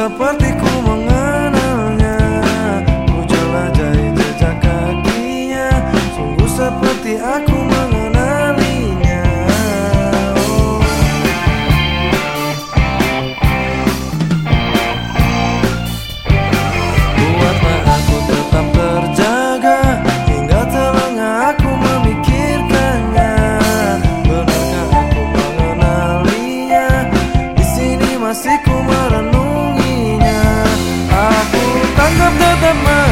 seperti ku mengenalnya. Ku jelajahi jejak kakinya Sungguh seperti aku mengenalnya the man. Uh,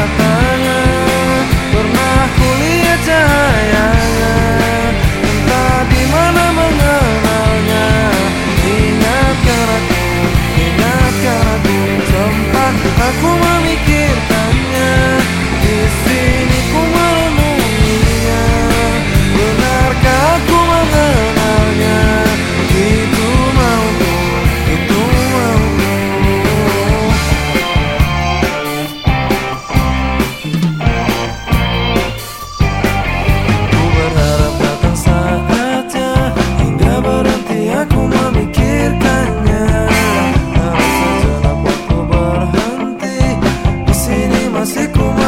Se como